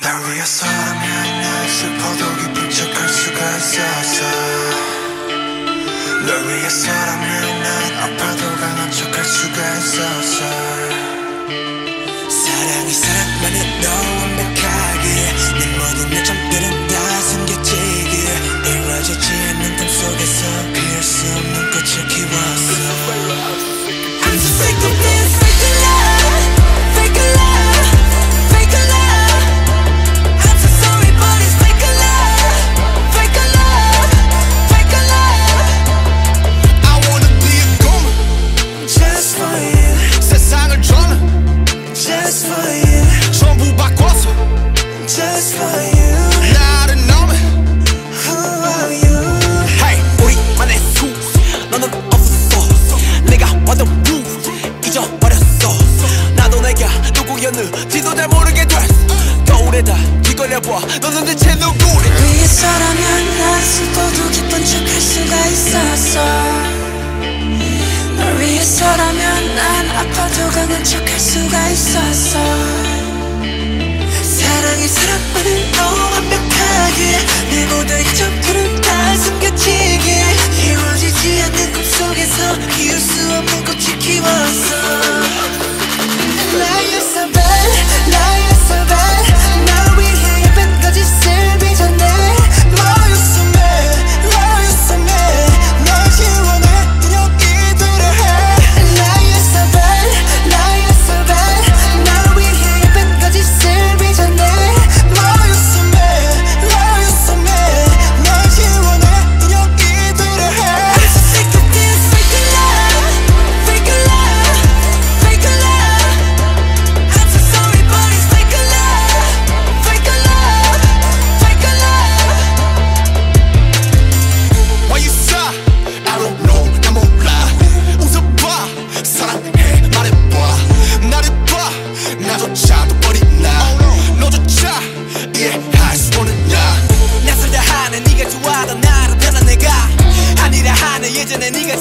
날 위해서라면 난 슬퍼도 기쁜 척할 수가 있었어 널 위해서라면 난 아파도 강한 척할 수가 있었어 사랑이 사랑만은 너와 너는 대체 누구래 위에서라면 난 슬퍼도 기쁜 척 할 수가 있었어. 널 위해서라면 난 아파도 강한 척 할 수가 있었어. 사랑이 사랑만은 너무 완벽하게 내 모든 점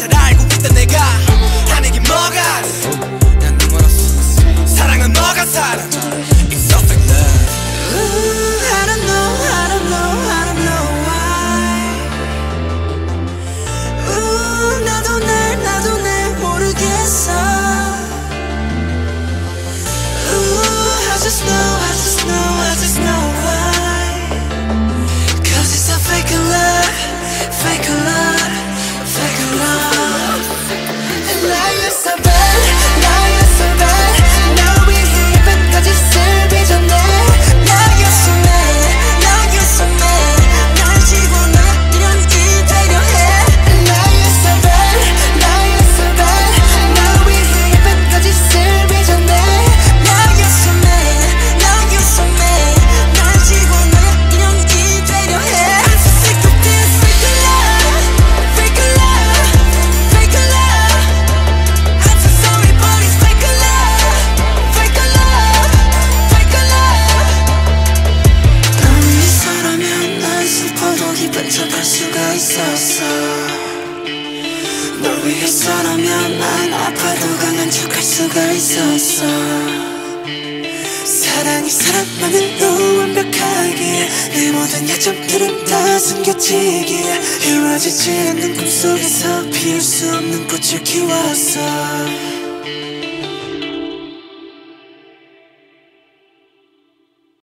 잘 알고 있던 내가 하는 게 뭐가 난 응원했어. 사랑은 뭐가 사랑 있었어. 위해서라면 난 아파도 강한 척할 수가 있었어. 사랑이 사랑만은 또 완벽하기에 내 모든 약점들은 다 숨겨지기에 이루어지지 않는 꿈속에서 피울 수 없는 꽃을 키웠어.